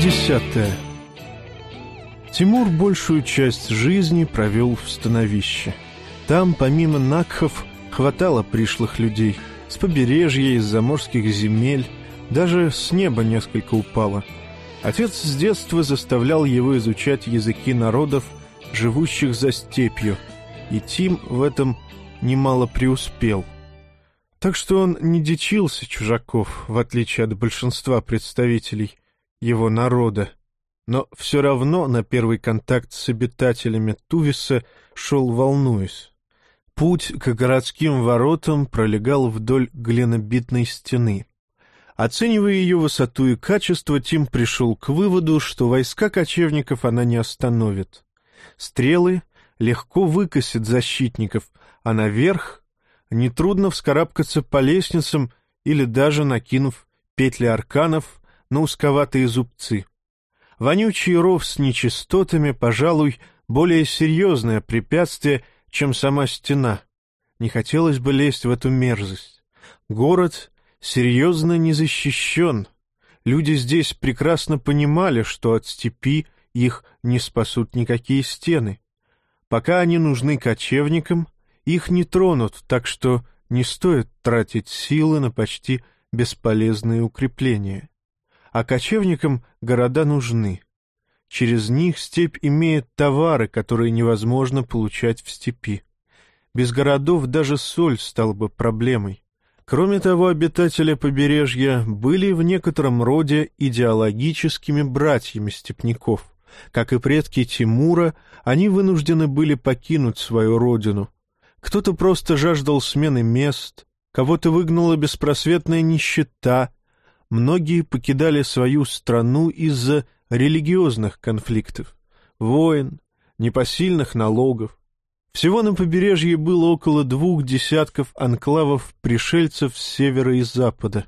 десятая. Тимур большую часть жизни провел в становище. Там, помимо Накхов, хватало пришлых людей. С побережья, из заморских земель, даже с неба несколько упало. Отец с детства заставлял его изучать языки народов, живущих за степью, и Тим в этом немало преуспел. Так что он не дичился чужаков, в отличие от большинства представителей его народа, но все равно на первый контакт с обитателями Тувиса шел волнуясь. Путь к городским воротам пролегал вдоль глинобитной стены. Оценивая ее высоту и качество, Тим пришел к выводу, что войска кочевников она не остановит. Стрелы легко выкосят защитников, а наверх нетрудно вскарабкаться по лестницам или даже накинув петли арканов на узковатые зубцы. Вонючий ров с нечистотами, пожалуй, более серьезное препятствие, чем сама стена. Не хотелось бы лезть в эту мерзость. Город серьезно не защищен. Люди здесь прекрасно понимали, что от степи их не спасут никакие стены. Пока они нужны кочевникам, их не тронут, так что не стоит тратить силы на почти бесполезные укрепления. А кочевникам города нужны. Через них степь имеет товары, которые невозможно получать в степи. Без городов даже соль стала бы проблемой. Кроме того, обитатели побережья были в некотором роде идеологическими братьями степняков. Как и предки Тимура, они вынуждены были покинуть свою родину. Кто-то просто жаждал смены мест, кого-то выгнала беспросветная нищета, многие покидали свою страну из-за религиозных конфликтов, войн, непосильных налогов. Всего на побережье было около двух десятков анклавов пришельцев с севера и запада.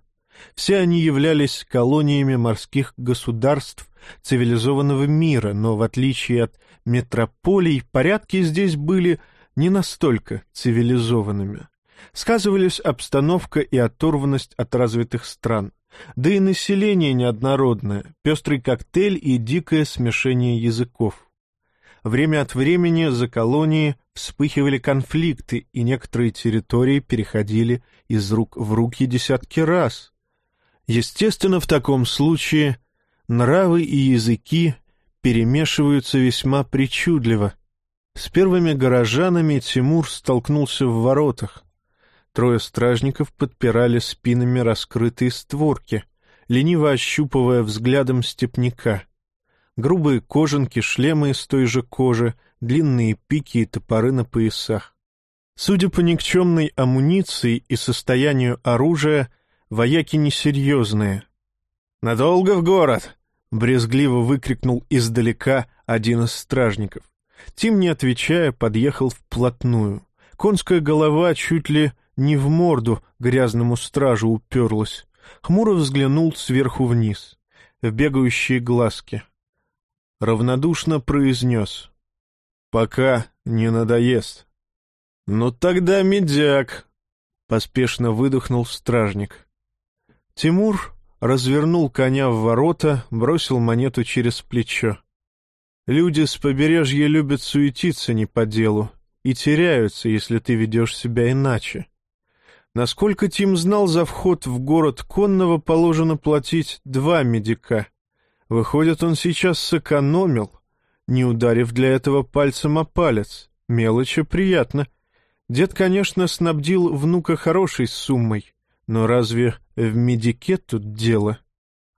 Все они являлись колониями морских государств цивилизованного мира, но в отличие от метрополий, порядки здесь были не настолько цивилизованными. Сказывались обстановка и оторванность от развитых стран, да и население неоднородное, пестрый коктейль и дикое смешение языков. Время от времени за колонии вспыхивали конфликты, и некоторые территории переходили из рук в руки десятки раз. Естественно, в таком случае нравы и языки перемешиваются весьма причудливо. С первыми горожанами Тимур столкнулся в воротах. Трое стражников подпирали спинами раскрытые створки, лениво ощупывая взглядом степняка. Грубые кожанки, шлемы из той же кожи — длинные пики и топоры на поясах. Судя по никчемной амуниции и состоянию оружия, вояки несерьезные. «Надолго в город!» — брезгливо выкрикнул издалека один из стражников. Тим, не отвечая, подъехал вплотную. Конская голова чуть ли не в морду грязному стражу уперлась. Хмуро взглянул сверху вниз, в бегающие глазки. Равнодушно произнес. Пока не надоест. Ну тогда медяк, поспешно выдохнул стражник. Тимур развернул коня в ворота, бросил монету через плечо. Люди с побережья любят суетиться не по делу и теряются, если ты ведешь себя иначе. Насколько Тим знал, за вход в город Конного положено платить два медика. Выходит, он сейчас сэкономил не ударив для этого пальцем о палец. Мелочи приятно. Дед, конечно, снабдил внука хорошей суммой, но разве в медике тут дело?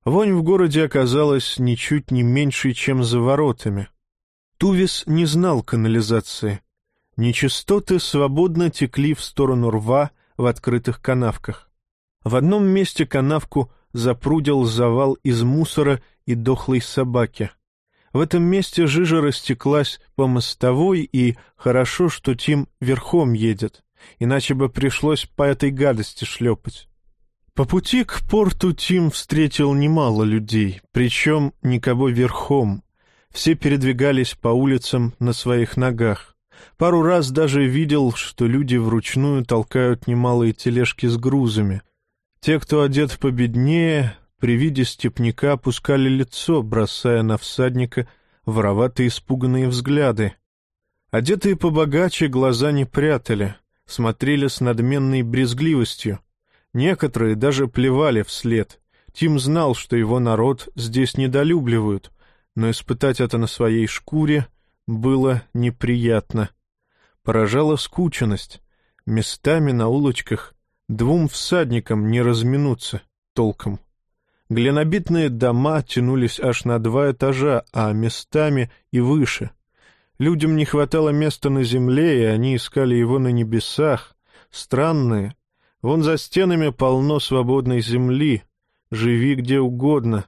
Вонь в городе оказалась ничуть не меньшей, чем за воротами. Тувис не знал канализации. Нечистоты свободно текли в сторону рва в открытых канавках. В одном месте канавку запрудил завал из мусора и дохлой собаки — в этом месте жижа растеклась по мостовой, и хорошо, что Тим верхом едет, иначе бы пришлось по этой гадости шлепать. По пути к порту Тим встретил немало людей, причем никого верхом. Все передвигались по улицам на своих ногах. Пару раз даже видел, что люди вручную толкают немалые тележки с грузами. Те, кто одет победнее, при виде степняка опускали лицо, бросая на всадника вороватые испуганные взгляды. Одетые побогаче глаза не прятали, смотрели с надменной брезгливостью. Некоторые даже плевали вслед. Тим знал, что его народ здесь недолюбливают, но испытать это на своей шкуре было неприятно. Поражала скученность. Местами на улочках двум всадникам не разминуться толком. Глинобитные дома тянулись аж на два этажа, а местами и выше. Людям не хватало места на земле, и они искали его на небесах. Странные. Вон за стенами полно свободной земли. Живи где угодно.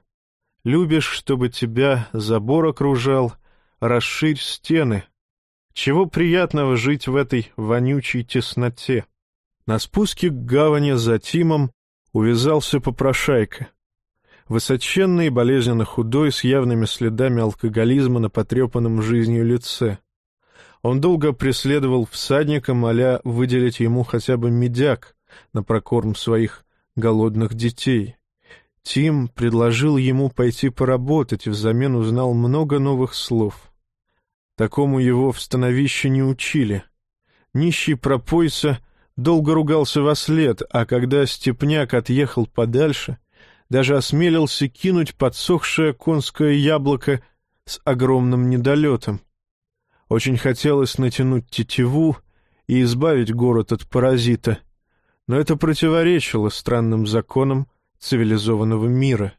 Любишь, чтобы тебя забор окружал, расширь стены. Чего приятного жить в этой вонючей тесноте? На спуске к гавани за Тимом увязался попрошайка. Высоченный болезненно худой, с явными следами алкоголизма на потрепанном жизнью лице. Он долго преследовал всадника, моля выделить ему хотя бы медяк на прокорм своих голодных детей. Тим предложил ему пойти поработать взамен узнал много новых слов. Такому его в становище не учили. Нищий пропойца долго ругался во след, а когда степняк отъехал подальше — даже осмелился кинуть подсохшее конское яблоко с огромным недолетом. Очень хотелось натянуть тетиву и избавить город от паразита, но это противоречило странным законам цивилизованного мира,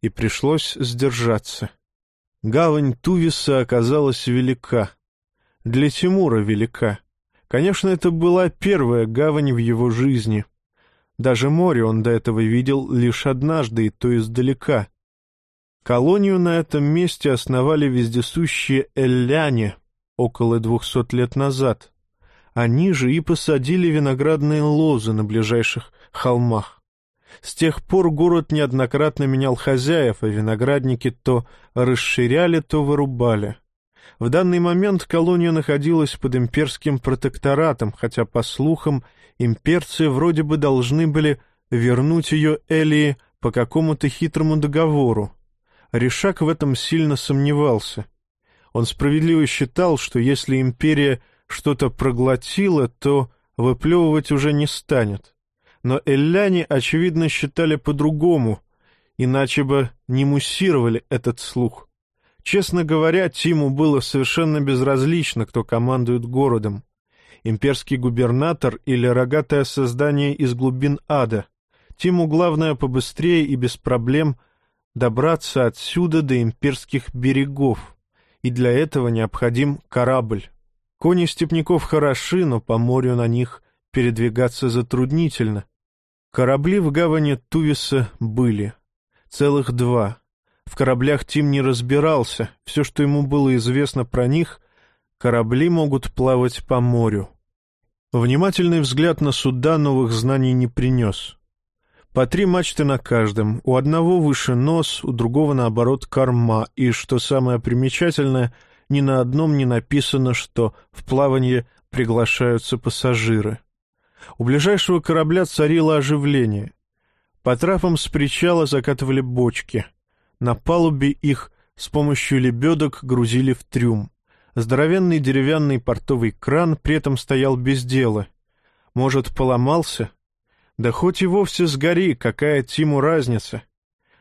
и пришлось сдержаться. Гавань Тувиса оказалась велика. Для Тимура велика. Конечно, это была первая гавань в его жизни — даже море он до этого видел лишь однажды, и то издалека. Колонию на этом месте основали вездесущие элляне около двухсот лет назад. Они же и посадили виноградные лозы на ближайших холмах. С тех пор город неоднократно менял хозяев, а виноградники то расширяли, то вырубали. В данный момент колония находилась под имперским протекторатом, хотя, по слухам, имперцы вроде бы должны были вернуть ее Элии по какому-то хитрому договору. Решак в этом сильно сомневался. Он справедливо считал, что если империя что-то проглотила, то выплевывать уже не станет. Но элляне, очевидно, считали по-другому, иначе бы не муссировали этот слух. Честно говоря, Тиму было совершенно безразлично, кто командует городом имперский губернатор или рогатое создание из глубин ада. Тиму главное побыстрее и без проблем добраться отсюда до имперских берегов, и для этого необходим корабль. Кони степняков хороши, но по морю на них передвигаться затруднительно. Корабли в гавани Тувиса были. Целых два. В кораблях Тим не разбирался, все, что ему было известно про них, корабли могут плавать по морю. Внимательный взгляд на суда новых знаний не принес. По три мачты на каждом, у одного выше нос, у другого, наоборот, корма, и, что самое примечательное, ни на одном не написано, что в плавание приглашаются пассажиры. У ближайшего корабля царило оживление. По трапам с причала закатывали бочки. На палубе их с помощью лебедок грузили в трюм. Здоровенный деревянный портовый кран при этом стоял без дела. Может, поломался? Да хоть и вовсе сгори, какая Тиму разница?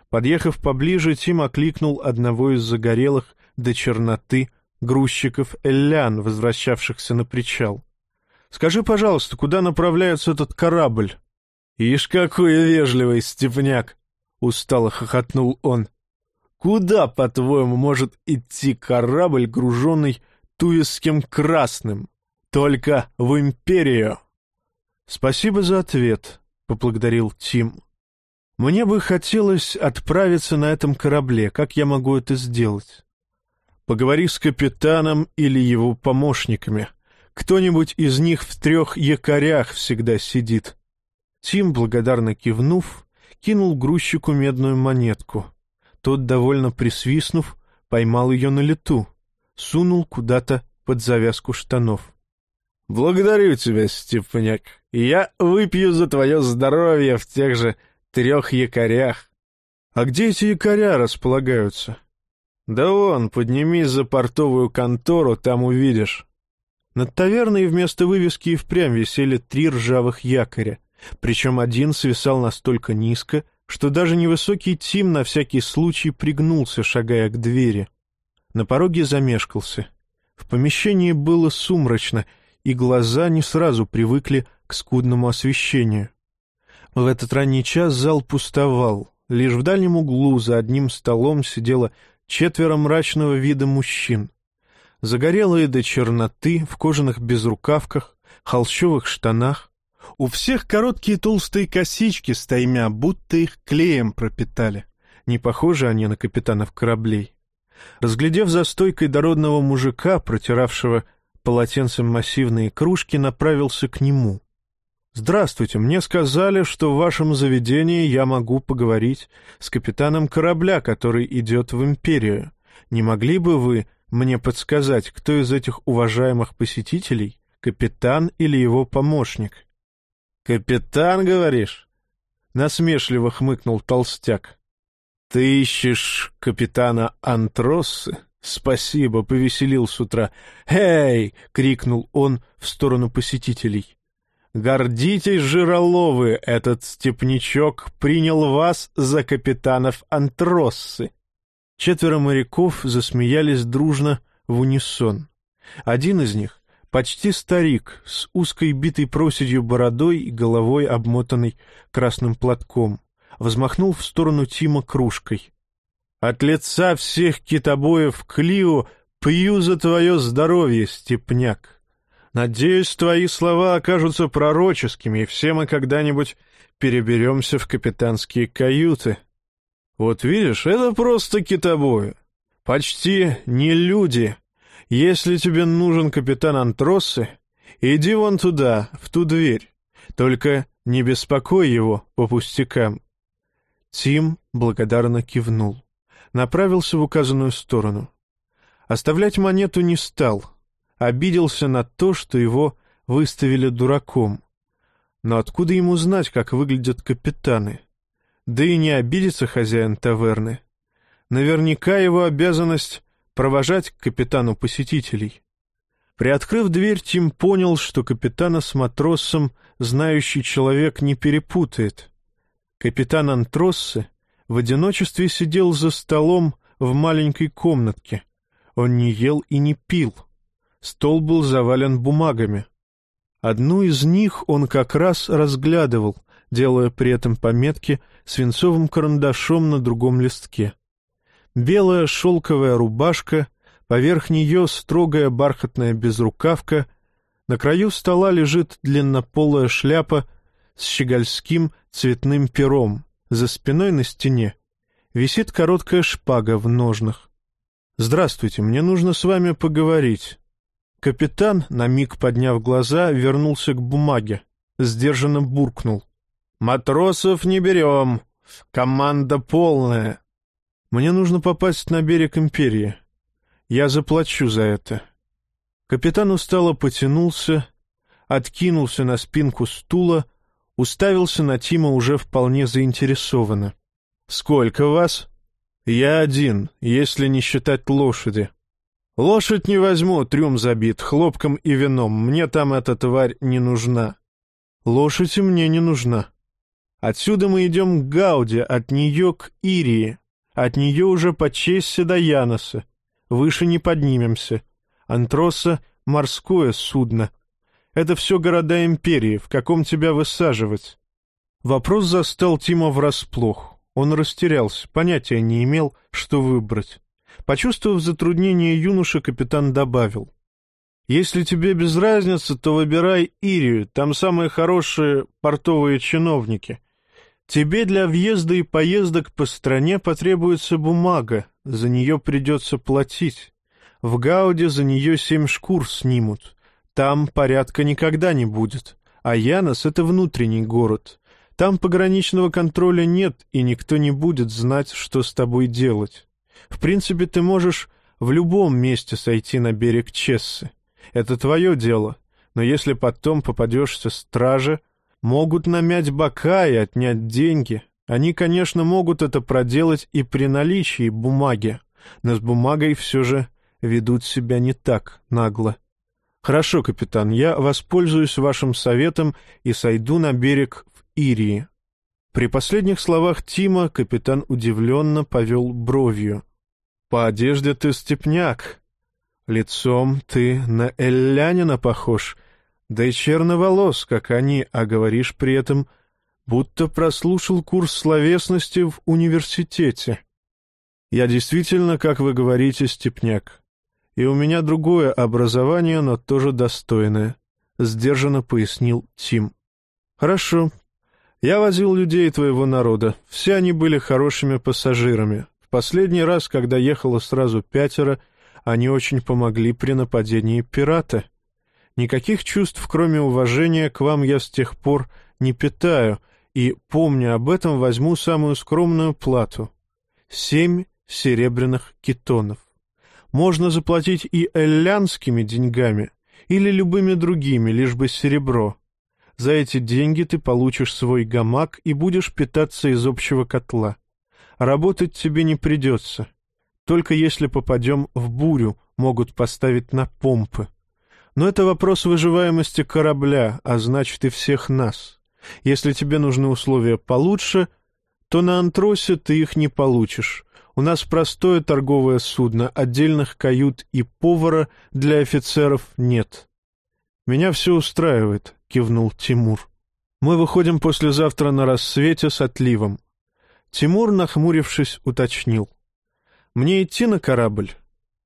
Подъехав поближе, Тим окликнул одного из загорелых до черноты грузчиков Эллян, возвращавшихся на причал. — Скажи, пожалуйста, куда направляется этот корабль? — Ишь, какой вежливый степняк! — устало хохотнул он. Куда, по-твоему, может идти корабль, груженный туисским красным? Только в империю. Спасибо за ответ, — поблагодарил Тим. Мне бы хотелось отправиться на этом корабле. Как я могу это сделать? Поговори с капитаном или его помощниками. Кто-нибудь из них в трех якорях всегда сидит. Тим, благодарно кивнув, кинул грузчику медную монетку — тот, довольно присвистнув, поймал ее на лету, сунул куда-то под завязку штанов. — Благодарю тебя, Степняк. Я выпью за твое здоровье в тех же трех якорях. «А где эти якоря располагаются?» «Да вон, поднимись за портовую контору, там увидишь». Над таверной вместо вывески и впрямь висели три ржавых якоря, причем один свисал настолько низко, что даже невысокий Тим на всякий случай пригнулся, шагая к двери. На пороге замешкался. В помещении было сумрачно, и глаза не сразу привыкли к скудному освещению. В этот ранний час зал пустовал. Лишь в дальнем углу за одним столом сидело четверо мрачного вида мужчин. Загорелые до черноты, в кожаных безрукавках, холщовых штанах. У всех короткие толстые косички с таймя, будто их клеем пропитали. Не похожи они на капитанов кораблей. Разглядев за стойкой дородного мужика, протиравшего полотенцем массивные кружки, направился к нему. «Здравствуйте, мне сказали, что в вашем заведении я могу поговорить с капитаном корабля, который идет в Империю. Не могли бы вы мне подсказать, кто из этих уважаемых посетителей, капитан или его помощник?» «Капитан, говоришь?» — насмешливо хмыкнул толстяк. «Ты ищешь капитана Антроссы?» «Спасибо, повеселил с утра. «Эй!» — крикнул он в сторону посетителей. Гордитесь, жироловы, этот степнячок принял вас за капитанов Антроссы. Четверо моряков засмеялись дружно в унисон. Один из них, почти старик, с узкой битой проседью бородой и головой, обмотанной красным платком, взмахнул в сторону Тима кружкой. «От лица всех китобоев Клио пью за твое здоровье, степняк!» Надеюсь, твои слова окажутся пророческими, и все мы когда-нибудь переберемся в капитанские каюты. Вот видишь, это просто китобои. Почти не люди. Если тебе нужен капитан Антроссы, иди вон туда, в ту дверь. Только не беспокой его по пустякам. Тим благодарно кивнул. Направился в указанную сторону. Оставлять монету не стал — обиделся на то, что его выставили дураком. Но откуда ему знать, как выглядят капитаны? Да и не обидится хозяин таверны. Наверняка его обязанность провожать к капитану посетителей. Приоткрыв дверь, Тим понял, что капитана с матросом знающий человек не перепутает. Капитан Антроссы в одиночестве сидел за столом в маленькой комнатке. Он не ел и не пил — Стол был завален бумагами. Одну из них он как раз разглядывал, делая при этом пометки свинцовым карандашом на другом листке. Белая шелковая рубашка, поверх нее строгая бархатная безрукавка, на краю стола лежит длиннополая шляпа с щегольским цветным пером, за спиной на стене висит короткая шпага в ножнах. «Здравствуйте, мне нужно с вами поговорить». Капитан, на миг подняв глаза, вернулся к бумаге. Сдержанно буркнул. «Матросов не берем. Команда полная. Мне нужно попасть на берег Империи. Я заплачу за это». Капитан устало потянулся, откинулся на спинку стула, уставился на Тима уже вполне заинтересованно. «Сколько вас?» «Я один, если не считать лошади». Лошадь не возьму, трюм забит, хлопком и вином. Мне там эта тварь не нужна. Лошадь мне не нужна. Отсюда мы идем к Гауде, от нее к Ирии. От нее уже по честь до Яноса. Выше не поднимемся. Антроса — морское судно. Это все города империи. В каком тебя высаживать? Вопрос застал Тима врасплох. Он растерялся, понятия не имел, что выбрать. Почувствовав затруднение юноша, капитан добавил. «Если тебе без разницы, то выбирай Ирию, там самые хорошие портовые чиновники. Тебе для въезда и поездок по стране потребуется бумага, за нее придется платить. В Гауде за нее семь шкур снимут, там порядка никогда не будет, а Янос — это внутренний город». Там пограничного контроля нет, и никто не будет знать, что с тобой делать. В принципе, ты можешь в любом месте сойти на берег Чессы. Это твое дело. Но если потом попадешься страже, могут намять бока и отнять деньги, Они, конечно, могут это проделать и при наличии бумаги, но с бумагой все же ведут себя не так нагло. Хорошо, капитан, я воспользуюсь вашим советом и сойду на берег в Ирии. При последних словах Тима капитан удивленно повел бровью. «По одежде ты степняк. Лицом ты на эллянина похож, да и черноволос, как они, а говоришь при этом, будто прослушал курс словесности в университете. Я действительно, как вы говорите, степняк. И у меня другое образование, но тоже достойное», — сдержанно пояснил Тим. «Хорошо, я возил людей твоего народа. Все они были хорошими пассажирами. Последний раз, когда ехало сразу пятеро, они очень помогли при нападении пирата. Никаких чувств, кроме уважения, к вам я с тех пор не питаю, и, помня об этом, возьму самую скромную плату — семь серебряных китонов. Можно заплатить и эллянскими деньгами, или любыми другими, лишь бы серебро — за эти деньги ты получишь свой гамак и будешь питаться из общего котла. Работать тебе не придется. Только если попадем в бурю, могут поставить на помпы. Но это вопрос выживаемости корабля, а значит и всех нас. Если тебе нужны условия получше, то на Антросе ты их не получишь. У нас простое торговое судно, отдельных кают и повара для офицеров нет. Меня все устраивает кивнул Тимур. «Мы выходим послезавтра на рассвете с отливом». Тимур, нахмурившись, уточнил. «Мне идти на корабль?»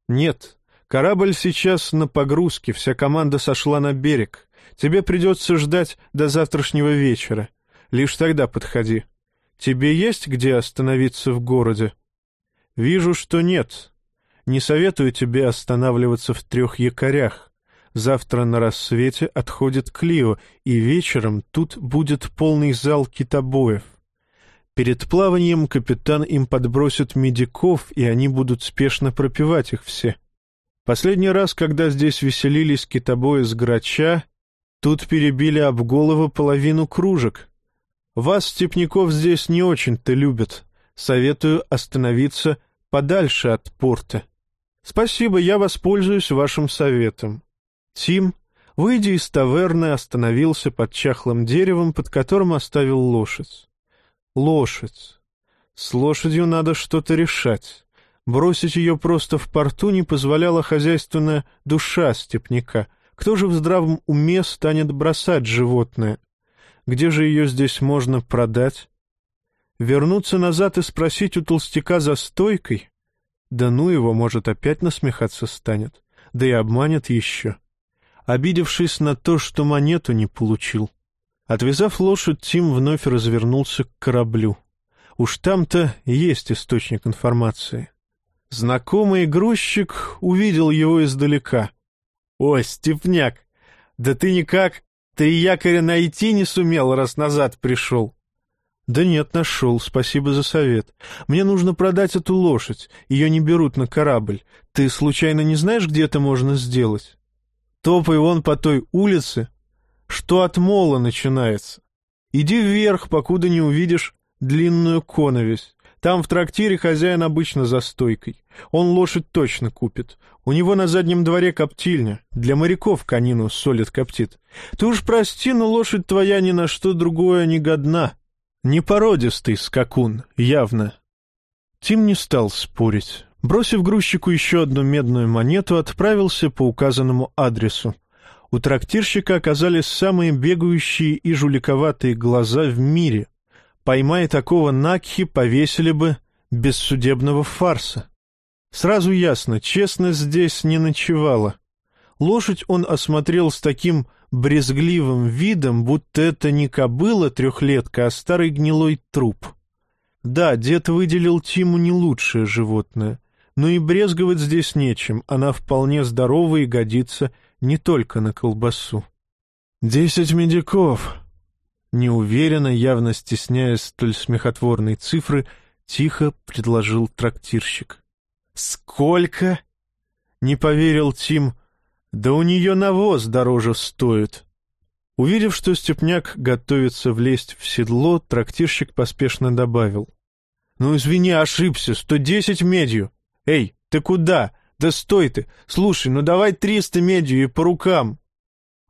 «Нет. Корабль сейчас на погрузке, вся команда сошла на берег. Тебе придется ждать до завтрашнего вечера. Лишь тогда подходи. Тебе есть где остановиться в городе?» «Вижу, что нет. Не советую тебе останавливаться в трех якорях. Завтра на рассвете отходит Клио, и вечером тут будет полный зал китобоев. Перед плаванием капитан им подбросит медиков, и они будут спешно пропивать их все. Последний раз, когда здесь веселились китобои с грача, тут перебили об голову половину кружек. Вас, степняков, здесь не очень-то любят. Советую остановиться подальше от порта. Спасибо, я воспользуюсь вашим советом. Тим, выйдя из таверны, остановился под чахлым деревом, под которым оставил лошадь. Лошадь. С лошадью надо что-то решать. Бросить ее просто в порту не позволяла хозяйственная душа степняка. Кто же в здравом уме станет бросать животное? Где же ее здесь можно продать? Вернуться назад и спросить у толстяка за стойкой? Да ну его, может, опять насмехаться станет, да и обманет еще обидевшись на то, что монету не получил. Отвязав лошадь, Тим вновь развернулся к кораблю. Уж там-то есть источник информации. Знакомый грузчик увидел его издалека. — Ой, степняк, да ты никак, ты якоря найти не сумел, раз назад пришел. — Да нет, нашел, спасибо за совет. Мне нужно продать эту лошадь, ее не берут на корабль. Ты случайно не знаешь, где это можно сделать? Топай вон по той улице, что от мола начинается. Иди вверх, покуда не увидишь длинную коновесь. Там в трактире хозяин обычно за стойкой. Он лошадь точно купит. У него на заднем дворе коптильня. Для моряков конину солит коптит. Ты уж прости, но лошадь твоя ни на что другое не годна. Не породистый скакун, явно. Тим не стал спорить. Бросив грузчику еще одну медную монету, отправился по указанному адресу. У трактирщика оказались самые бегающие и жуликоватые глаза в мире. Поймая такого Накхи, повесили бы без судебного фарса. Сразу ясно, честность здесь не ночевала. Лошадь он осмотрел с таким брезгливым видом, будто это не кобыла трехлетка, а старый гнилой труп. Да, дед выделил Тиму не лучшее животное но и брезговать здесь нечем, она вполне здорова и годится не только на колбасу. «Десять медиков!» Неуверенно, явно стесняясь столь смехотворной цифры, тихо предложил трактирщик. «Сколько?» — не поверил Тим. «Да у нее навоз дороже стоит». Увидев, что Степняк готовится влезть в седло, трактирщик поспешно добавил. — Ну, извини, ошибся, сто десять медью. Эй, ты куда? Да стой ты! Слушай, ну давай триста медью и по рукам.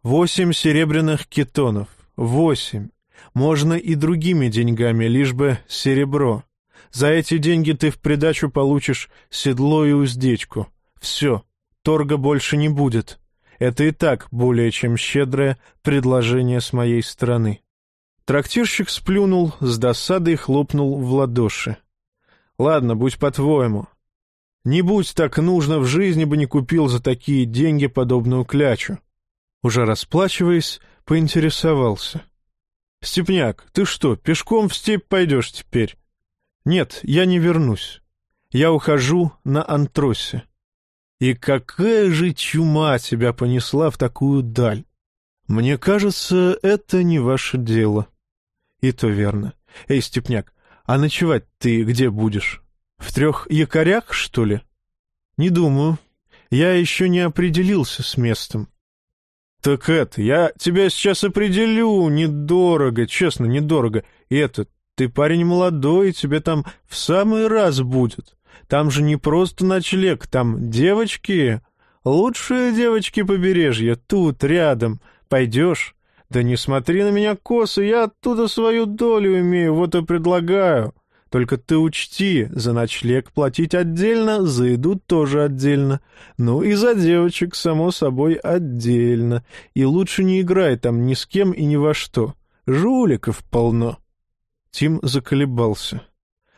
Восемь серебряных кетонов. Восемь. Можно и другими деньгами, лишь бы серебро. За эти деньги ты в придачу получишь седло и уздечку. Все, торга больше не будет. Это и так более чем щедрое предложение с моей стороны. Трактирщик сплюнул, с досадой хлопнул в ладоши. «Ладно, будь по-твоему. Не будь так нужно, в жизни бы не купил за такие деньги подобную клячу». Уже расплачиваясь, поинтересовался. «Степняк, ты что, пешком в степь пойдешь теперь?» «Нет, я не вернусь. Я ухожу на антросе». И какая же чума тебя понесла в такую даль? Мне кажется, это не ваше дело. И то верно. Эй, Степняк, а ночевать ты где будешь? В трех якорях, что ли? Не думаю. Я еще не определился с местом. Так это, я тебя сейчас определю, недорого, честно, недорого. И это, ты парень молодой, тебе там в самый раз будет. Там же не просто ночлег, там девочки. Лучшие девочки побережья, тут, рядом. Пойдешь? Да не смотри на меня косо, я оттуда свою долю имею, вот и предлагаю. Только ты учти, за ночлег платить отдельно, за еду тоже отдельно. Ну и за девочек, само собой, отдельно. И лучше не играй там ни с кем и ни во что. Жуликов полно. Тим заколебался.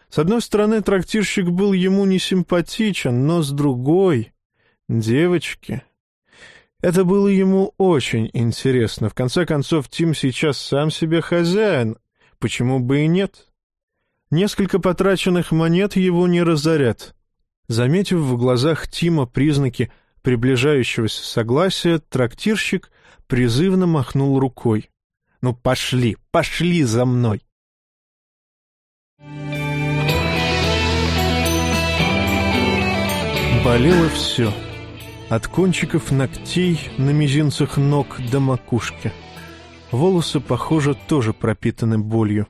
С одной стороны, трактирщик был ему не симпатичен, но с другой — девочки. Это было ему очень интересно. В конце концов, Тим сейчас сам себе хозяин. Почему бы и нет? Несколько потраченных монет его не разорят. Заметив в глазах Тима признаки приближающегося согласия, трактирщик призывно махнул рукой. «Ну, пошли, пошли за мной!» Болело все. От кончиков ногтей на мизинцах ног до макушки. Волосы, похоже, тоже пропитаны болью.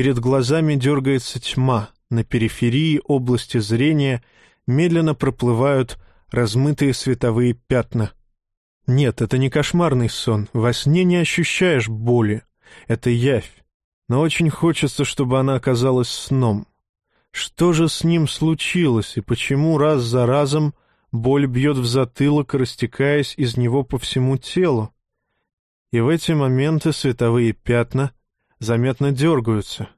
Перед глазами дергается тьма. На периферии области зрения медленно проплывают размытые световые пятна. Нет, это не кошмарный сон. Во сне не ощущаешь боли. Это явь. Но очень хочется, чтобы она оказалась сном. Что же с ним случилось, и почему раз за разом боль бьет в затылок, растекаясь из него по всему телу? И в эти моменты световые пятна заметно дергаются.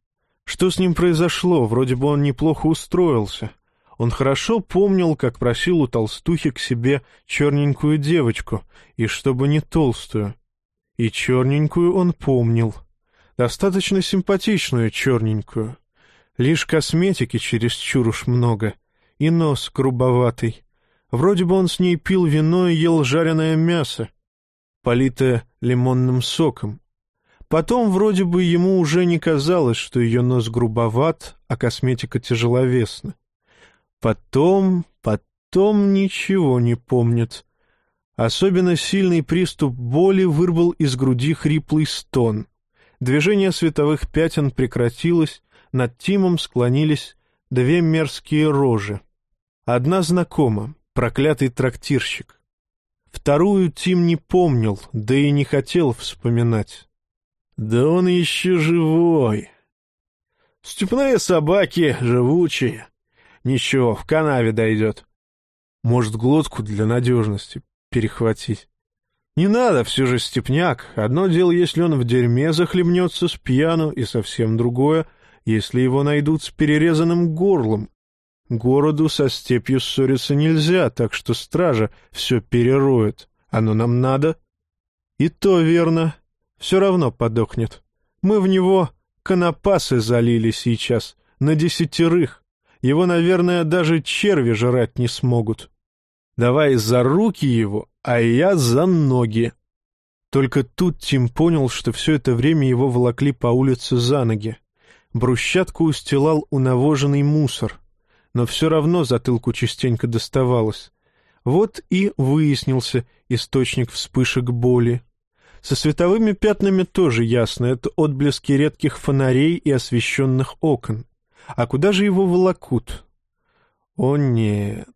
Что с ним произошло? Вроде бы он неплохо устроился. Он хорошо помнил, как просил у толстухи к себе черненькую девочку, и чтобы не толстую. И черненькую он помнил. Достаточно симпатичную черненькую. Лишь косметики чересчур уж много, и нос грубоватый. Вроде бы он с ней пил вино и ел жареное мясо, политое лимонным соком. Потом вроде бы ему уже не казалось, что ее нос грубоват, а косметика тяжеловесна. Потом, потом ничего не помнит. Особенно сильный приступ боли вырвал из груди хриплый стон. Движение световых пятен прекратилось, над Тимом склонились две мерзкие рожи. Одна знакома, проклятый трактирщик. Вторую Тим не помнил, да и не хотел вспоминать. Да он еще живой. Степные собаки живучие. Ничего, в канаве дойдет. Может, глотку для надежности перехватить. Не надо, все же степняк. Одно дело, если он в дерьме захлебнется с пьяну, и совсем другое — если его найдут с перерезанным горлом. Городу со степью ссориться нельзя, так что стража все перероет. Оно нам надо? И то верно. Все равно подохнет. Мы в него конопасы залили сейчас, на десятерых. Его, наверное, даже черви жрать не смогут. Давай за руки его, а я за ноги. Только тут Тим понял, что все это время его волокли по улице за ноги. Брусчатку устилал унавоженный мусор, но все равно затылку частенько доставалось. Вот и выяснился источник вспышек боли. Со световыми пятнами тоже ясно, это отблески редких фонарей и освещенных окон. А куда же его волокут? О нет.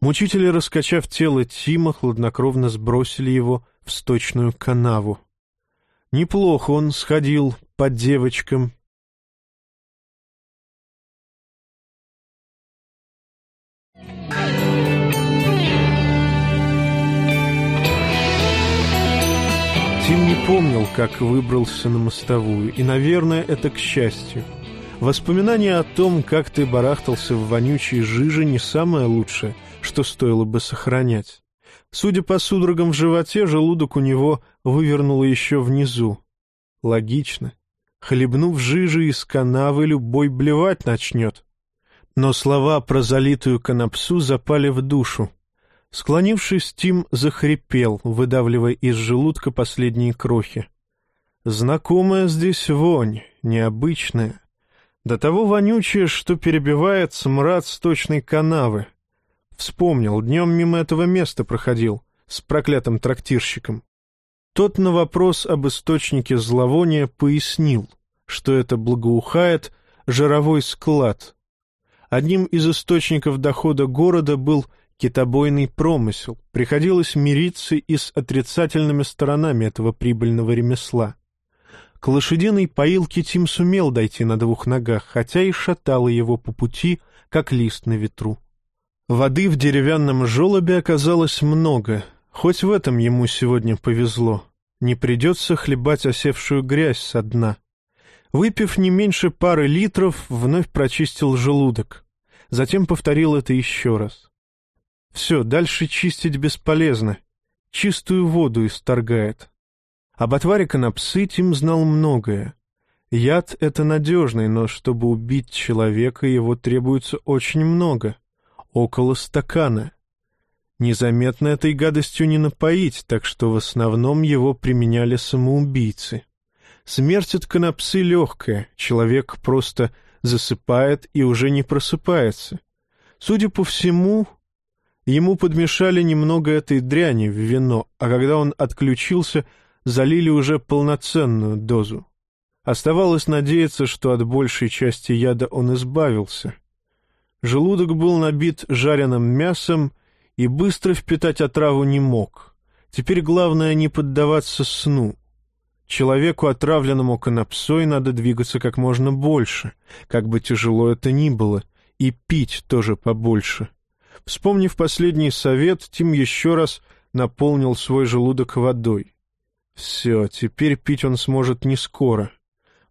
Мучители, раскачав тело Тима, хладнокровно сбросили его в сточную канаву. Неплохо он сходил под девочкам. Тим не помнил, как выбрался на мостовую, и, наверное, это к счастью. Воспоминание о том, как ты барахтался в вонючей жиже, не самое лучшее, что стоило бы сохранять. Судя по судорогам в животе, желудок у него вывернуло еще внизу. Логично. Хлебнув жижи из канавы, любой блевать начнет. Но слова про залитую конопсу запали в душу. Склонившись, Тим захрипел, выдавливая из желудка последние крохи. Знакомая здесь вонь, необычная. До того вонючая, что перебивает смрад сточной канавы. Вспомнил, днем мимо этого места проходил, с проклятым трактирщиком. Тот на вопрос об источнике зловония пояснил, что это благоухает жировой склад. Одним из источников дохода города был китобойный промысел. Приходилось мириться и с отрицательными сторонами этого прибыльного ремесла. К лошадиной поилке Тим сумел дойти на двух ногах, хотя и шатало его по пути, как лист на ветру. Воды в деревянном желобе оказалось много, хоть в этом ему сегодня повезло. Не придется хлебать осевшую грязь со дна. Выпив не меньше пары литров, вновь прочистил желудок. Затем повторил это еще раз. Все, дальше чистить бесполезно. Чистую воду исторгает. Об отваре конопсы Тим знал многое. Яд — это надежный, но чтобы убить человека, его требуется очень много — около стакана. Незаметно этой гадостью не напоить, так что в основном его применяли самоубийцы. Смерть от конопсы легкая, человек просто засыпает и уже не просыпается. Судя по всему, ему подмешали немного этой дряни в вино, а когда он отключился, залили уже полноценную дозу. Оставалось надеяться, что от большей части яда он избавился — Желудок был набит жареным мясом и быстро впитать отраву не мог. Теперь главное не поддаваться сну. Человеку, отравленному конопсой, надо двигаться как можно больше, как бы тяжело это ни было, и пить тоже побольше. Вспомнив последний совет, Тим еще раз наполнил свой желудок водой. Все, теперь пить он сможет не скоро.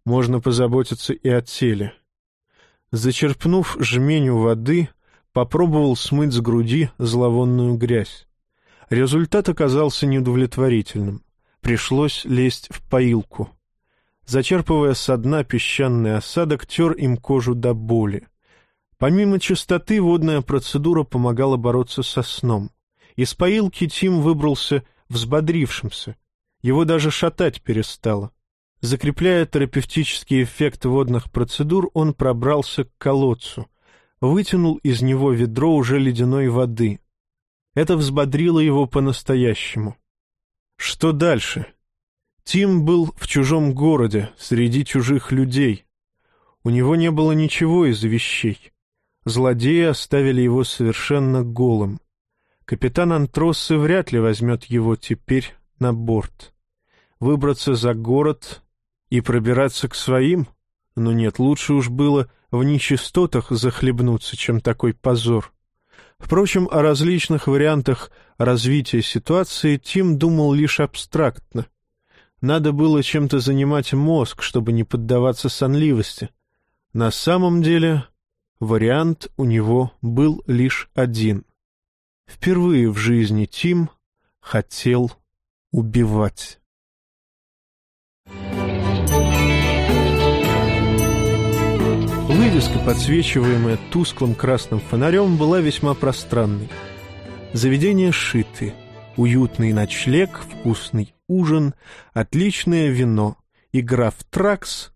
Можно позаботиться и о теле. Зачерпнув жменю воды, попробовал смыть с груди зловонную грязь. Результат оказался неудовлетворительным. Пришлось лезть в поилку. Зачерпывая со дна песчаный осадок, тер им кожу до боли. Помимо чистоты, водная процедура помогала бороться со сном. Из поилки Тим выбрался взбодрившимся. Его даже шатать перестало. Закрепляя терапевтический эффект водных процедур, он пробрался к колодцу, вытянул из него ведро уже ледяной воды. Это взбодрило его по-настоящему. Что дальше? Тим был в чужом городе, среди чужих людей. У него не было ничего из вещей. Злодеи оставили его совершенно голым. Капитан Антроссы вряд ли возьмет его теперь на борт. Выбраться за город и пробираться к своим? Но нет, лучше уж было в нечистотах захлебнуться, чем такой позор. Впрочем, о различных вариантах развития ситуации Тим думал лишь абстрактно. Надо было чем-то занимать мозг, чтобы не поддаваться сонливости. На самом деле вариант у него был лишь один. Впервые в жизни Тим хотел убивать. Вывеска, подсвечиваемая тусклым красным фонарем, была весьма пространной. Заведение шиты, уютный ночлег, вкусный ужин, отличное вино, игра в тракс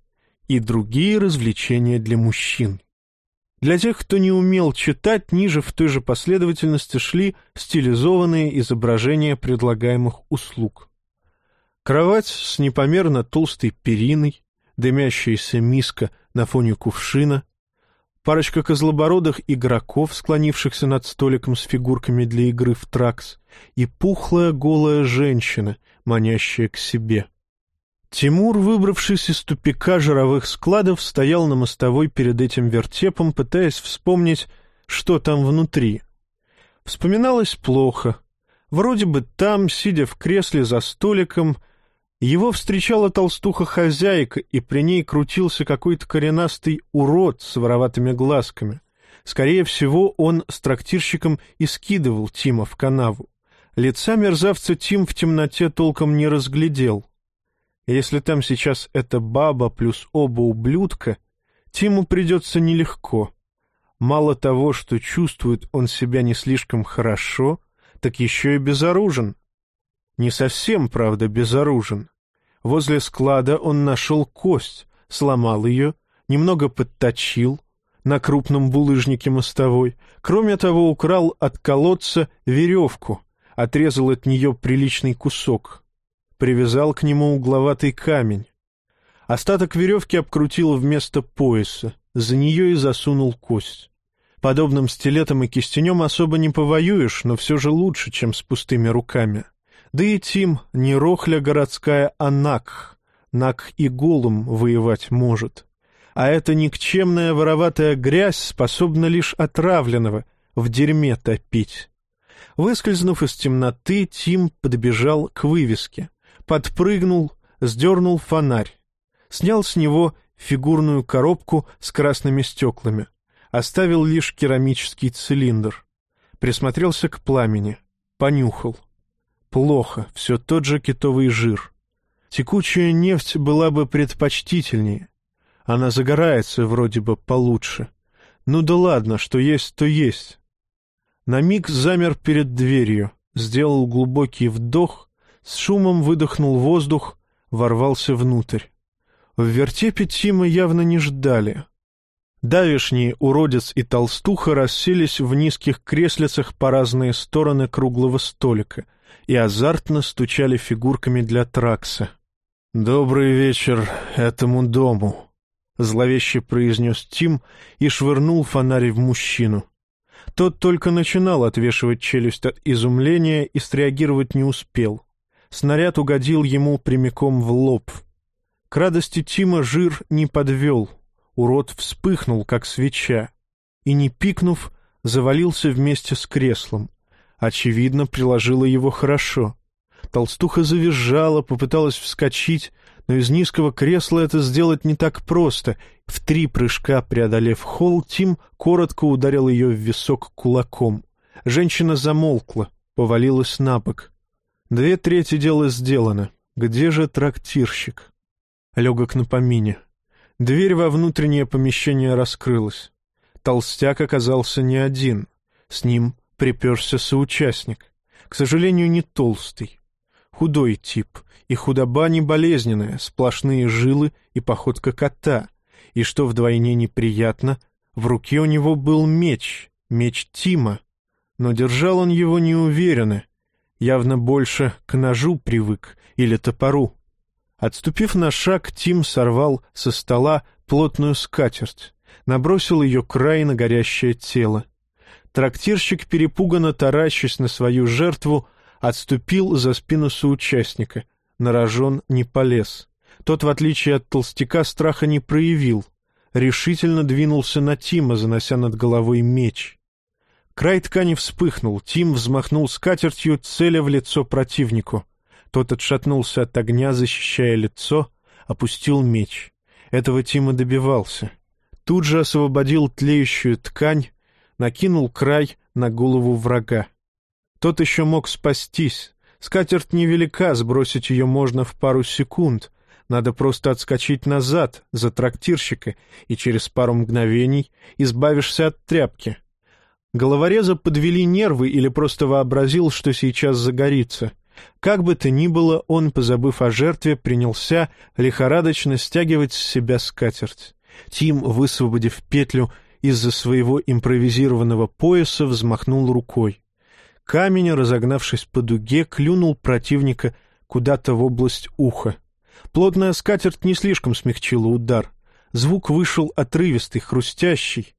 и другие развлечения для мужчин. Для тех, кто не умел читать, ниже в той же последовательности шли стилизованные изображения предлагаемых услуг. Кровать с непомерно толстой периной, дымящаяся миска на фоне кувшина, парочка козлобородых игроков, склонившихся над столиком с фигурками для игры в тракс, и пухлая голая женщина, манящая к себе. Тимур, выбравшись из тупика жировых складов, стоял на мостовой перед этим вертепом, пытаясь вспомнить, что там внутри. Вспоминалось плохо. Вроде бы там, сидя в кресле за столиком, его встречала толстуха-хозяйка, и при ней крутился какой-то коренастый урод с вороватыми глазками. Скорее всего, он с трактирщиком и скидывал Тима в канаву. Лица мерзавца Тим в темноте толком не разглядел. Если там сейчас эта баба плюс оба ублюдка, Тиму придется нелегко. Мало того, что чувствует он себя не слишком хорошо, так еще и безоружен. Не совсем, правда, безоружен. Возле склада он нашел кость, сломал ее, немного подточил на крупном булыжнике мостовой. Кроме того, украл от колодца веревку, отрезал от нее приличный кусок, привязал к нему угловатый камень. Остаток веревки обкрутил вместо пояса, за нее и засунул кость. Подобным стилетом и кистенем особо не повоюешь, но все же лучше, чем с пустыми руками. Да и Тим не рохля городская, а Накх. Накх и голым воевать может. А эта никчемная вороватая грязь способна лишь отравленного в дерьме топить. Выскользнув из темноты, Тим подбежал к вывеске, подпрыгнул, сдернул фонарь, снял с него фигурную коробку с красными стеклами, оставил лишь керамический цилиндр, присмотрелся к пламени, понюхал — Плохо, все тот же китовый жир. Текучая нефть была бы предпочтительнее. Она загорается вроде бы получше. Ну да ладно, что есть, то есть. На миг замер перед дверью, сделал глубокий вдох, с шумом выдохнул воздух, ворвался внутрь. В вертепе Тима явно не ждали. Давишний уродец и толстуха расселись в низких креслицах по разные стороны круглого столика — и азартно стучали фигурками для тракса. «Добрый вечер этому дому», — зловеще произнес Тим и швырнул фонарь в мужчину. Тот только начинал отвешивать челюсть от изумления и среагировать не успел. Снаряд угодил ему прямиком в лоб. К радости Тима жир не подвел. Урод вспыхнул, как свеча, и, не пикнув, завалился вместе с креслом. Очевидно, приложила его хорошо. Толстуха завизжала, попыталась вскочить, но из низкого кресла это сделать не так просто. В три прыжка, преодолев холл, Тим коротко ударил ее в висок кулаком. Женщина замолкла, повалилась на бок. Две трети дела сделано. Где же трактирщик? Легок на помине. Дверь во внутреннее помещение раскрылась. Толстяк оказался не один. С ним приперся соучастник. К сожалению, не толстый. Худой тип, и худоба не болезненная, сплошные жилы и походка кота. И что вдвойне неприятно, в руке у него был меч, меч Тима. Но держал он его неуверенно, явно больше к ножу привык или топору. Отступив на шаг, Тим сорвал со стола плотную скатерть, набросил ее край на горящее тело. Трактирщик, перепуганно таращась на свою жертву, отступил за спину соучастника. На рожон не полез. Тот, в отличие от толстяка, страха не проявил. Решительно двинулся на Тима, занося над головой меч. Край ткани вспыхнул, Тим взмахнул скатертью, целя в лицо противнику. Тот отшатнулся от огня, защищая лицо, опустил меч. Этого Тима добивался. Тут же освободил тлеющую ткань, накинул край на голову врага. Тот еще мог спастись. Скатерть невелика, сбросить ее можно в пару секунд. Надо просто отскочить назад, за трактирщика, и через пару мгновений избавишься от тряпки. Головореза подвели нервы или просто вообразил, что сейчас загорится. Как бы то ни было, он, позабыв о жертве, принялся лихорадочно стягивать с себя скатерть. Тим, высвободив петлю, из-за своего импровизированного пояса взмахнул рукой. Камень, разогнавшись по дуге, клюнул противника куда-то в область уха. Плотная скатерть не слишком смягчила удар. Звук вышел отрывистый, хрустящий.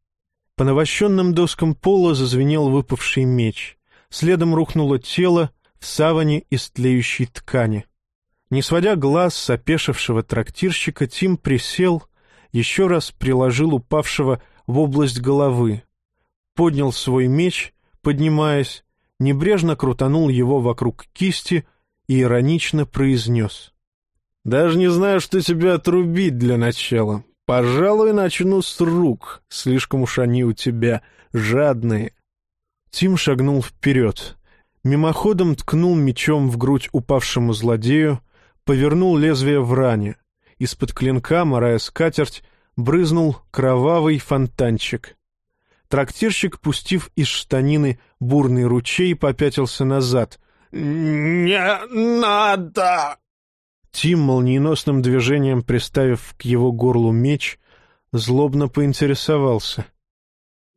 По навощенным доскам пола зазвенел выпавший меч. Следом рухнуло тело в саване из тлеющей ткани. Не сводя глаз с опешившего трактирщика, Тим присел, еще раз приложил упавшего в область головы, поднял свой меч, поднимаясь, небрежно крутанул его вокруг кисти и иронично произнес. «Даже не знаю, что тебя отрубить для начала. Пожалуй, начну с рук. Слишком уж они у тебя жадные». Тим шагнул вперед. Мимоходом ткнул мечом в грудь упавшему злодею, повернул лезвие в ране. Из-под клинка, морая скатерть, брызнул кровавый фонтанчик. Трактирщик, пустив из штанины бурный ручей, попятился назад. «Не надо!» Тим, молниеносным движением приставив к его горлу меч, злобно поинтересовался.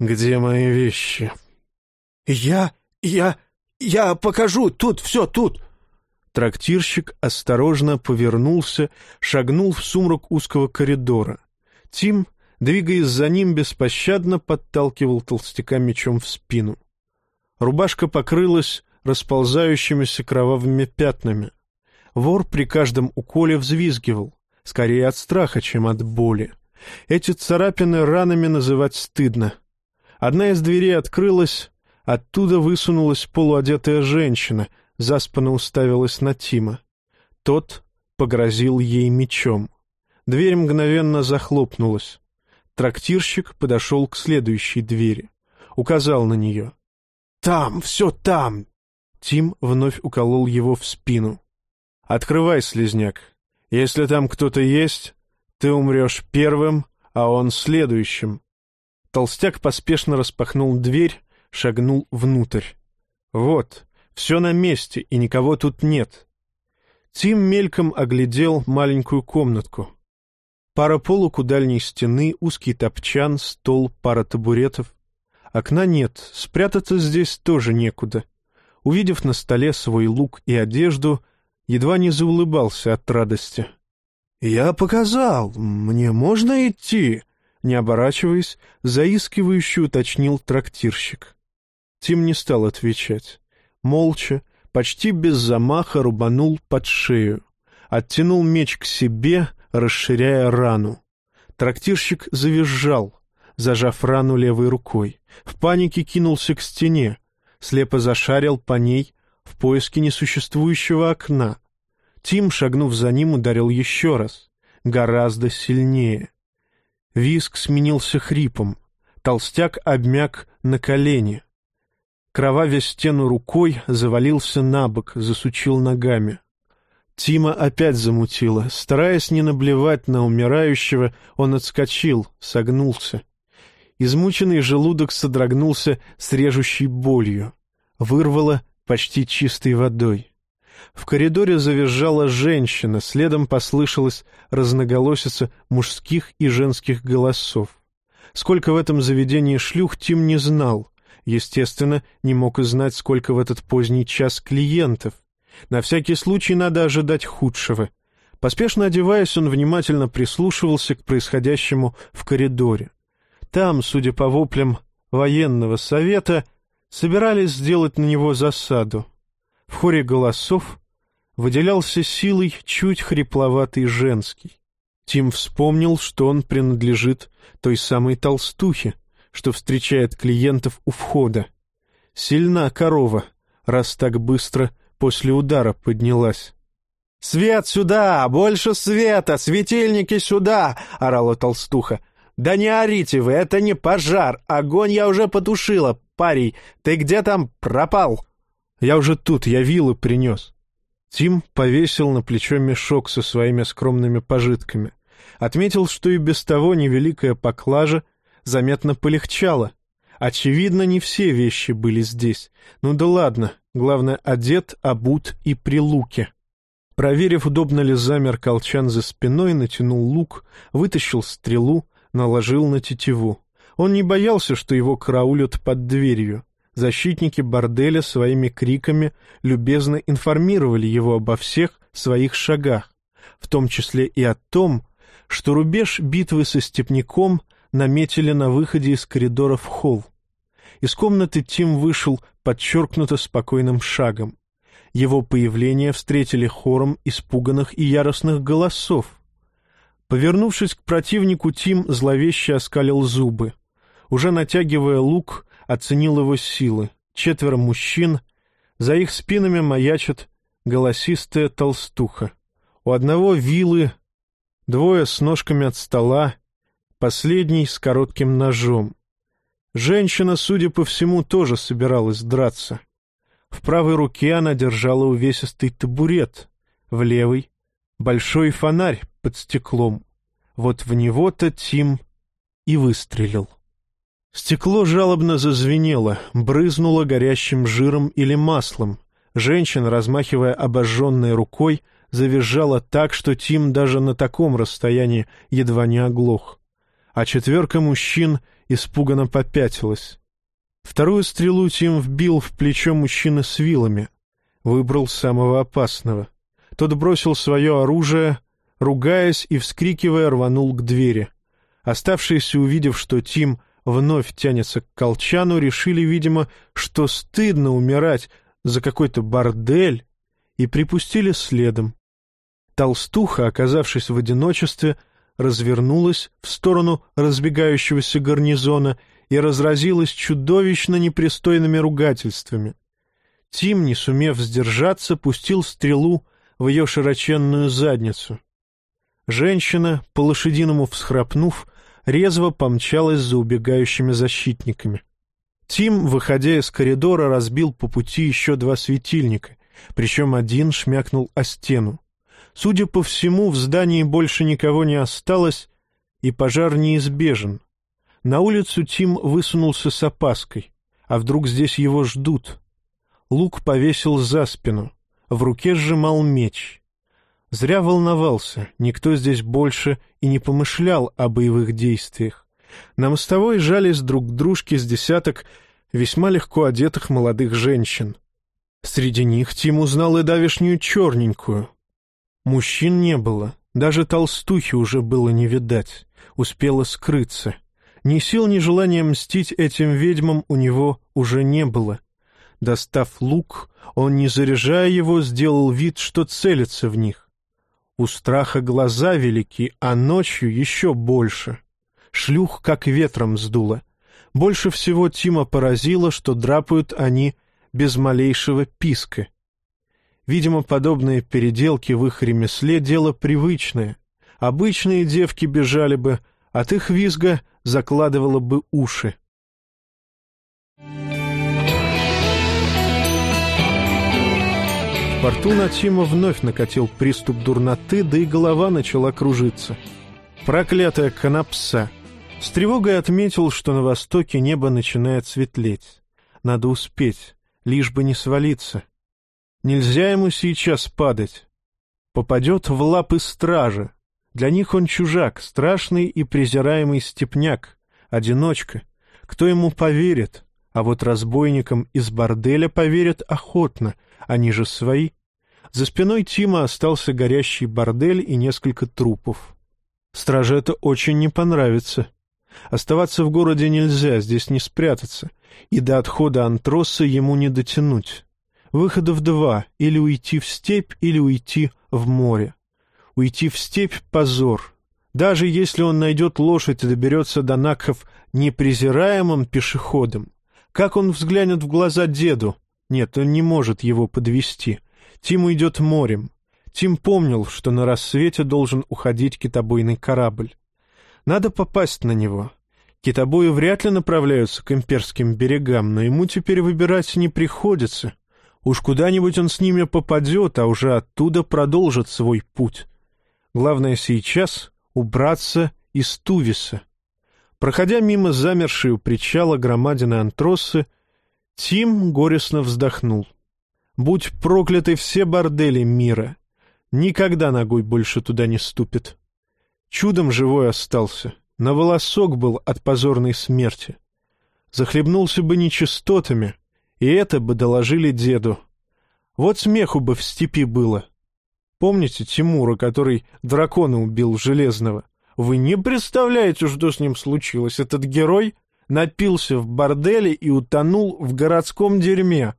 «Где мои вещи?» «Я... я... я покажу! Тут, все тут!» Трактирщик осторожно повернулся, шагнул в сумрак узкого коридора. Тим, двигаясь за ним, беспощадно подталкивал толстяка мечом в спину. Рубашка покрылась расползающимися кровавыми пятнами. Вор при каждом уколе взвизгивал, скорее от страха, чем от боли. Эти царапины ранами называть стыдно. Одна из дверей открылась, оттуда высунулась полуодетая женщина, заспанно уставилась на Тима. Тот погрозил ей мечом. Дверь мгновенно захлопнулась. Трактирщик подошел к следующей двери. Указал на нее. «Там, все там!» Тим вновь уколол его в спину. «Открывай, слезняк. Если там кто-то есть, ты умрешь первым, а он следующим». Толстяк поспешно распахнул дверь, шагнул внутрь. «Вот, все на месте, и никого тут нет». Тим мельком оглядел маленькую комнатку. Пара полок у дальней стены, узкий топчан, стол, пара табуретов. Окна нет, спрятаться здесь тоже некуда. Увидев на столе свой лук и одежду, едва не заулыбался от радости. «Я показал, мне можно идти?» Не оборачиваясь, заискивающе уточнил трактирщик. Тим не стал отвечать. Молча, почти без замаха рубанул под шею. Оттянул меч к себе, расширяя рану. Трактирщик завизжал, зажав рану левой рукой. В панике кинулся к стене, слепо зашарил по ней в поиске несуществующего окна. Тим, шагнув за ним, ударил еще раз, гораздо сильнее. Виск сменился хрипом. Толстяк обмяк на колени. Кровавя стену рукой, завалился на бок, засучил ногами. Тима опять замутило. Стараясь не наблевать на умирающего, он отскочил, согнулся. Измученный желудок содрогнулся с режущей болью. Вырвало почти чистой водой. В коридоре завизжала женщина, следом послышалась разноголосица мужских и женских голосов. Сколько в этом заведении шлюх, Тим не знал. Естественно, не мог и знать, сколько в этот поздний час клиентов. На всякий случай надо ожидать худшего. Поспешно одеваясь, он внимательно прислушивался к происходящему в коридоре. Там, судя по воплям военного совета, собирались сделать на него засаду. В хоре голосов выделялся силой чуть хрипловатый женский. Тим вспомнил, что он принадлежит той самой толстухе, что встречает клиентов у входа. Сильна корова, раз так быстро после удара поднялась. «Свет сюда! Больше света! Светильники сюда!» — орала толстуха. «Да не орите вы, это не пожар! Огонь я уже потушила! Парень, ты где там пропал?» «Я уже тут, я вилы принес». Тим повесил на плечо мешок со своими скромными пожитками. Отметил, что и без того невеликая поклажа заметно полегчала. Очевидно, не все вещи были здесь. Ну да ладно, Главное, одет, обут и при луке. Проверив, удобно ли замер колчан за спиной, натянул лук, вытащил стрелу, наложил на тетиву. Он не боялся, что его караулят под дверью. защитники борделя своими криками любезно информировали его обо всех своих шагах, в том числе и о том, что рубеж битвы со степняком наметили на выходе из коридора в холл. Из комнаты Тим вышел подчеркнуто спокойным шагом. Его появление встретили хором испуганных и яростных голосов. Повернувшись к противнику, Тим зловеще оскалил зубы. Уже натягивая лук, оценил его силы. Четверо мужчин, за их спинами маячит голосистая толстуха. У одного вилы, двое с ножками от стола, последний с коротким ножом. Женщина, судя по всему, тоже собиралась драться. В правой руке она держала увесистый табурет, в левой — большой фонарь под стеклом. Вот в него-то Тим и выстрелил. Стекло жалобно зазвенело, брызнуло горящим жиром или маслом. Женщина, размахивая обожженной рукой, завизжала так, что Тим даже на таком расстоянии едва не оглох. А четверка мужчин испуганно попятилась. Вторую стрелу Тим вбил в плечо мужчины с вилами. Выбрал самого опасного. Тот бросил свое оружие, ругаясь и вскрикивая, рванул к двери. Оставшиеся, увидев, что Тим вновь тянется к колчану, решили, видимо, что стыдно умирать за какой-то бордель, и припустили следом. Толстуха, оказавшись в одиночестве, развернулась в сторону разбегающегося гарнизона и разразилась чудовищно непристойными ругательствами. Тим, не сумев сдержаться, пустил стрелу в ее широченную задницу. Женщина, по-лошадиному всхрапнув, резво помчалась за убегающими защитниками. Тим, выходя из коридора, разбил по пути еще два светильника, причем один шмякнул о стену. Судя по всему, в здании больше никого не осталось, и пожар неизбежен. На улицу Тим высунулся с опаской. А вдруг здесь его ждут? Лук повесил за спину, в руке сжимал меч. Зря волновался, никто здесь больше и не помышлял о боевых действиях. На мостовой жались друг к дружке с десяток весьма легко одетых молодых женщин. Среди них Тим узнал и давишнюю черненькую. Мужчин не было, даже толстухи уже было не видать, успела скрыться. Ни сил, ни желания мстить этим ведьмам у него уже не было. Достав лук, он, не заряжая его, сделал вид, что целится в них. У страха глаза велики, а ночью еще больше. Шлюх как ветром сдуло. Больше всего Тима поразило, что драпают они без малейшего писка. Видимо, подобные переделки в их ремесле — дело привычное. Обычные девки бежали бы, от их визга закладывало бы уши. Порту на Тима вновь накатил приступ дурноты, да и голова начала кружиться. Проклятая конопса! С тревогой отметил, что на востоке небо начинает светлеть. Надо успеть, лишь бы не свалиться. Нельзя ему сейчас падать. Попадет в лапы стража. Для них он чужак, страшный и презираемый степняк, одиночка. Кто ему поверит? А вот разбойникам из борделя поверят охотно — они же свои. За спиной Тима остался горящий бордель и несколько трупов. Страже это очень не понравится. Оставаться в городе нельзя, здесь не спрятаться, и до отхода Антроса ему не дотянуть. Выходов два — или уйти в степь, или уйти в море. Уйти в степь — позор. Даже если он найдет лошадь и доберется до Накхов непрезираемым пешеходом, как он взглянет в глаза деду, нет, он не может его подвести. Тим уйдет морем. Тим помнил, что на рассвете должен уходить китобойный корабль. Надо попасть на него. Китобои вряд ли направляются к имперским берегам, но ему теперь выбирать не приходится. Уж куда-нибудь он с ними попадет, а уже оттуда продолжит свой путь. Главное сейчас — убраться из Тувиса. Проходя мимо замершей у причала громадины антросы, Тим горестно вздохнул. «Будь прокляты все бордели мира! Никогда ногой больше туда не ступит!» Чудом живой остался, на волосок был от позорной смерти. Захлебнулся бы нечистотами, И это бы доложили деду. Вот смеху бы в степи было. Помните Тимура, который дракона убил Железного? Вы не представляете, что с ним случилось. Этот герой напился в борделе и утонул в городском дерьме.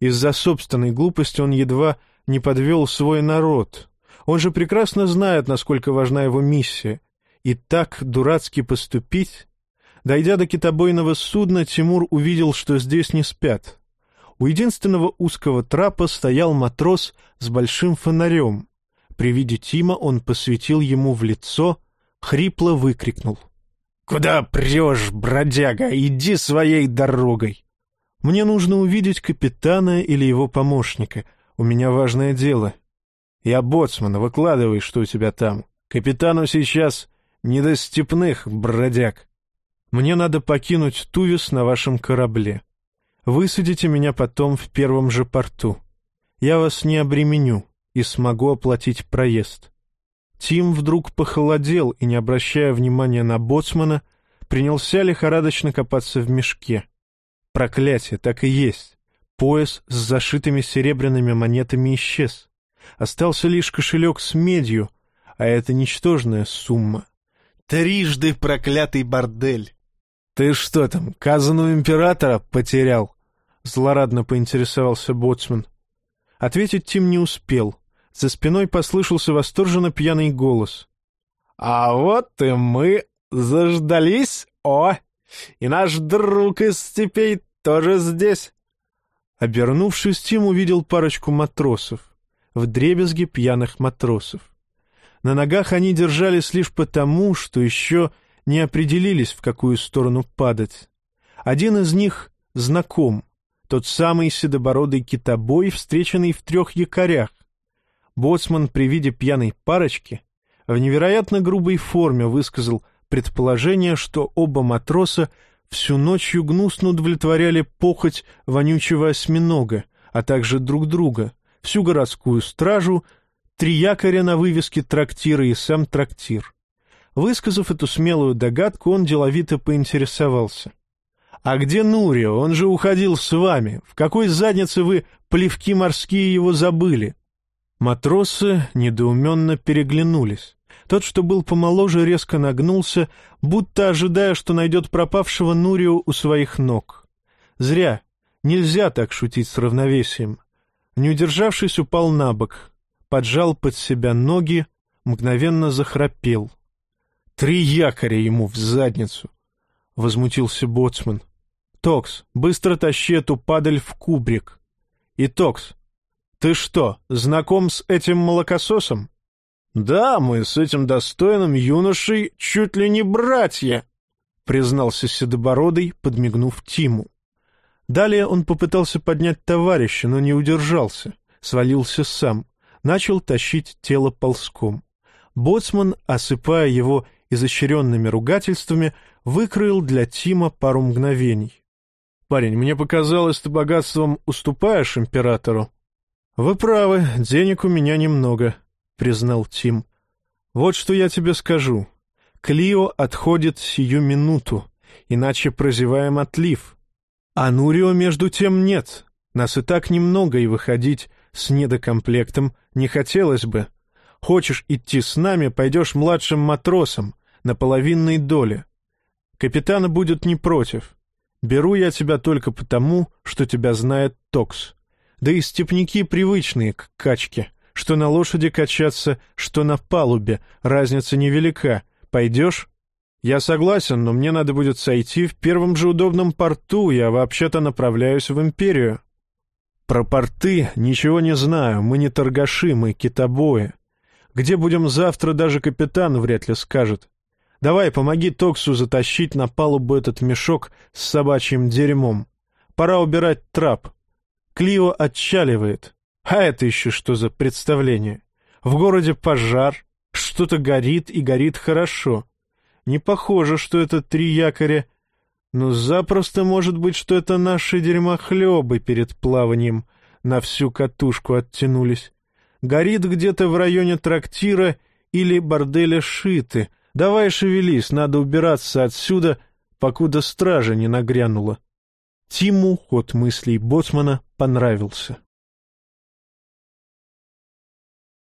Из-за собственной глупости он едва не подвел свой народ. Он же прекрасно знает, насколько важна его миссия. И так дурацки поступить... Дойдя до китобойного судна, Тимур увидел, что здесь не спят. У единственного узкого трапа стоял матрос с большим фонарем. При виде Тима он посветил ему в лицо, хрипло выкрикнул. «Куда прешь, бродяга? Иди своей дорогой!» «Мне нужно увидеть капитана или его помощника. У меня важное дело». «Я боцман, выкладывай, что у тебя там. Капитану сейчас не до степных, бродяг. Мне надо покинуть Тувис на вашем корабле. Высадите меня потом в первом же порту. Я вас не обременю и смогу оплатить проезд». Тим вдруг похолодел и, не обращая внимания на боцмана, принялся лихорадочно копаться в мешке. Проклятие, так и есть. Пояс с зашитыми серебряными монетами исчез. Остался лишь кошелек с медью, а это ничтожная сумма. Трижды проклятый бордель! «Ты что там, казану императора потерял?» Злорадно поинтересовался боцман. Ответить Тим не успел. За спиной послышался восторженно пьяный голос. «А вот и мы заждались, о! И наш друг из степей тоже здесь!» Обернувшись, Тим увидел парочку матросов. В дребезге пьяных матросов. На ногах они держались лишь потому, что еще не определились, в какую сторону падать. Один из них знаком, тот самый седобородый китобой, встреченный в трех якорях. Боцман при виде пьяной парочки в невероятно грубой форме высказал предположение, что оба матроса всю ночью гнусно удовлетворяли похоть вонючего осьминога, а также друг друга, всю городскую стражу, три якоря на вывеске трактира и сам трактир. Высказав эту смелую догадку, он деловито поинтересовался. «А где Нурио? Он же уходил с вами. В какой заднице вы плевки морские его забыли?» Матросы недоуменно переглянулись. Тот, что был помоложе, резко нагнулся, будто ожидая, что найдет пропавшего Нурио у своих ног. Зря. Нельзя так шутить с равновесием. Не удержавшись, упал на бок, поджал под себя ноги, мгновенно захрапел. Три якоря ему в задницу! — возмутился боцман. — Токс, быстро тащи эту падаль в кубрик. И Токс, ты что, знаком с этим молокососом? — Да, мы с этим достойным юношей чуть ли не братья, — признался Седобородый, подмигнув Тиму. Далее он попытался поднять товарища, но не удержался, свалился сам, начал тащить тело ползком. Боцман, осыпая его изощренными ругательствами, выкроил для Тима пару мгновений. «Парень, мне показалось, ты богатством уступаешь императору?» «Вы правы, денег у меня немного», — признал Тим. «Вот что я тебе скажу. Клио отходит сию минуту, иначе прозеваем отлив. А Нурио, между тем, нет. Нас и так немного, и выходить с недокомплектом не хотелось бы. Хочешь идти с нами, пойдешь младшим матросом, на половинной доле. Капитан будет не против. Беру я тебя только потому, что тебя знает Токс. Да и степняки привычные к качке. Что на лошади качаться, что на палубе, разница невелика. Пойдешь? Я согласен, но мне надо будет сойти в первом же удобном порту, я вообще-то направляюсь в Империю. Про порты ничего не знаю, мы не торгаши, мы китобои. Где будем завтра, даже капитан вряд ли скажет. Давай, помоги Токсу затащить на палубу этот мешок с собачьим дерьмом. Пора убирать трап. Клио отчаливает. А это еще что за представление? В городе пожар, что-то горит и горит хорошо. Не похоже, что это три якоря. Но запросто может быть, что это наши дерьмохлебы перед плаванием на всю катушку оттянулись горит где-то в районе трактира или борделя Шиты. Давай шевелись, надо убираться отсюда, покуда стража не нагрянула. Тиму ход мыслей боцмана понравился.